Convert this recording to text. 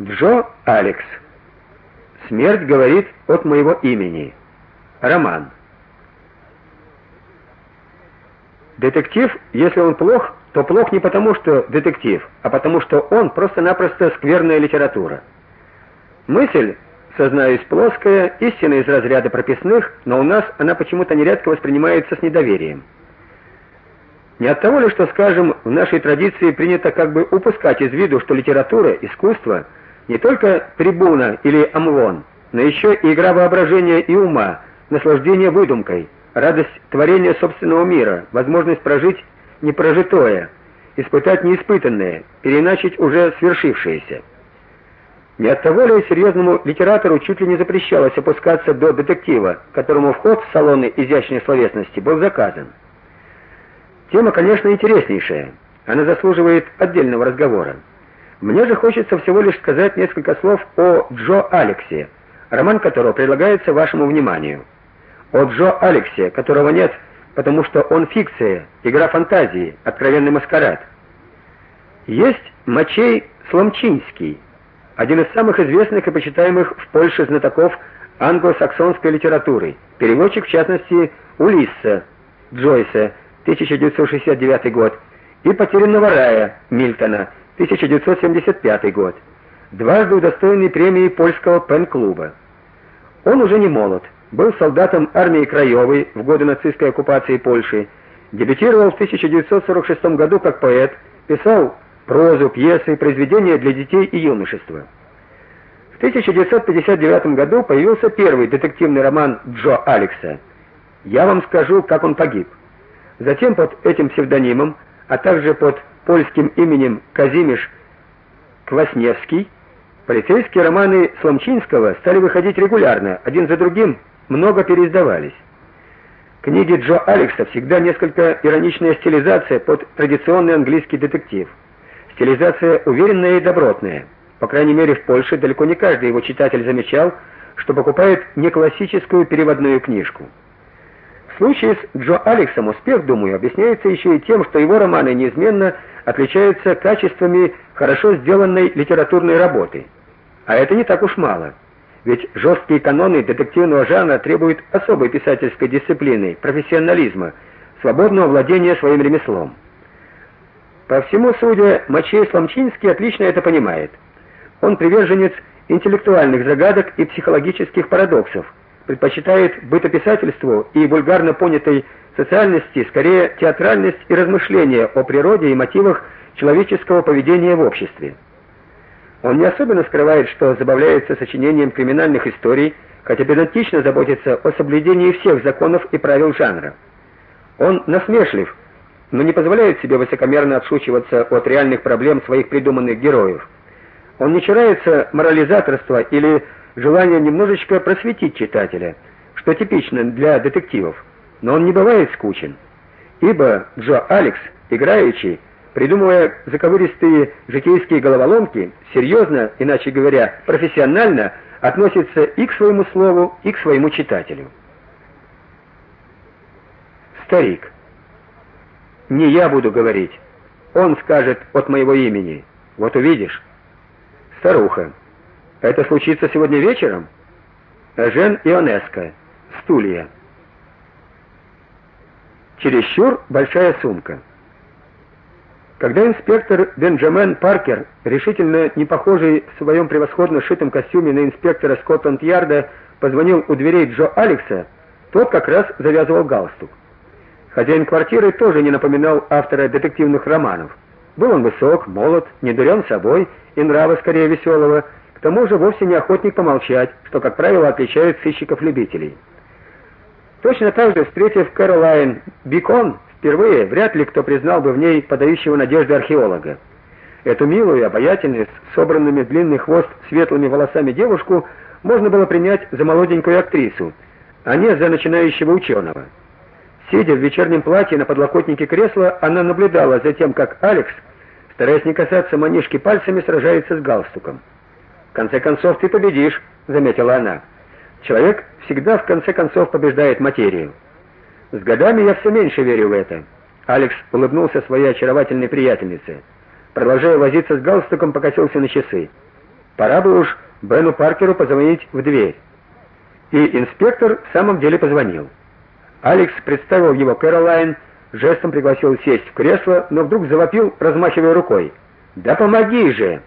Джо Алекс. Смерть говорит от моего имени. Роман. Детектив, если он плох, то плох не потому, что детектив, а потому что он просто-напросто скверная литература. Мысль, сознаюсь, плоская, истина из разряда прописных, но у нас она почему-то нередко воспринимается с недоверием. Не от того ли, что, скажем, в нашей традиции принято как бы упускать из виду, что литература, искусство не только трибуна или амвон, но еще и игра воображения и ума, наслаждение выдумкой, радость творения собственного мира, возможность прожить непрожитое, испытать неиспытанное, переначить уже свершившееся. Не от того ли серьезному литератору чуть ли не запрещалось опускаться до детектива, которому вход в салоны изящной словесности был заказан. Тема, конечно, интереснейшая. Она заслуживает отдельного разговора. Мне же хочется всего лишь сказать несколько слов о Джо Алексе, роман которого предлагается вашему вниманию. О Джо Алексе, которого нет, потому что он фикция, игра фантазии, откровенный маскарад. Есть Мачей Сломчинский, один из самых известных и почитаемых в Польше знатоков англосаксонской литературы, переводчик в частности Улисса Джойса 1969 год и Потерянного рая Мильтона 1975 год, дважды удостоенный премии польского пен-клуба. Он уже не молод, был солдатом армии Краевой в годы нацистской оккупации Польши, дебютировал в 1946 году как поэт, писал прозу, пьесы, произведения для детей и юношества. В 1959 году появился первый детективный роман Джо Алекса. Я вам скажу, как он погиб. Затем под этим псевдонимом, а также под польским именем Казимиш Квасневский, полицейские романы Сломчинского стали выходить регулярно, один за другим, много переиздавались. Книги Джо Алекса всегда несколько ироничная стилизация под традиционный английский детектив. Стилизация уверенная и добротная. По крайней мере, в Польше далеко не каждый его читатель замечал, что покупает не классическую переводную книжку. В случае с Джо Алексом успех, думаю, объясняется еще и тем, что его романы неизменно отличаются качествами хорошо сделанной литературной работы. А это не так уж мало. Ведь жесткие каноны детективного жанра требуют особой писательской дисциплины, профессионализма, свободного владения своим ремеслом. По всему судя, Мачей Сломчинский отлично это понимает. Он приверженец интеллектуальных загадок и психологических парадоксов предпочитает бытописательству и вульгарно понятой социальности скорее театральность и размышления о природе и мотивах человеческого поведения в обществе. Он не особенно скрывает, что забавляется сочинением криминальных историй, хотя педантично заботится о соблюдении всех законов и правил жанра. Он насмешлив, но не позволяет себе высокомерно отшучиваться от реальных проблем своих придуманных героев. Он не чурается морализаторства или желание немножечко просветить читателя, что типично для детективов, но он не бывает скучен. Ибо Джо Алекс, играющий, придумывая заковыристые житейские головоломки, серьезно, иначе говоря, профессионально относится и к своему слову, и к своему читателю. Старик. Не я буду говорить. Он скажет от моего имени. Вот увидишь. Старуха. Это случится сегодня вечером? Жен Ионеско. Стулья. Чересчур большая сумка. Когда инспектор Бенджамен Паркер, решительно не похожий в своем превосходно сшитом костюме на инспектора Скотланд-Ярда, позвонил у дверей Джо Алекса, тот как раз завязывал галстук. Хозяин квартиры тоже не напоминал автора детективных романов. Был он высок, молод, не дурен собой и нрава скорее веселого, к тому же вовсе не охотник помолчать, что, как правило, отличает сыщиков-любителей. Точно так же, встретив Кэролайн Бикон впервые, вряд ли кто признал бы в ней подающего надежды археолога. Эту милую, обаятельную, с собранными длинный хвост светлыми волосами девушку можно было принять за молоденькую актрису, а не за начинающего ученого. Сидя в вечернем платье на подлокотнике кресла, она наблюдала за тем, как Алекс, стараясь не касаться манишки пальцами, сражается с галстуком конце концов ты победишь, заметила она. Человек всегда в конце концов побеждает материю. С годами я все меньше верю в это. Алекс улыбнулся своей очаровательной приятельнице. Продолжая возиться с галстуком, покосился на часы. Пора бы уж Бену Паркеру позвонить в дверь. И инспектор в самом деле позвонил. Алекс представил его Кэролайн, жестом пригласил сесть в кресло, но вдруг завопил, размахивая рукой: "Да помоги же!"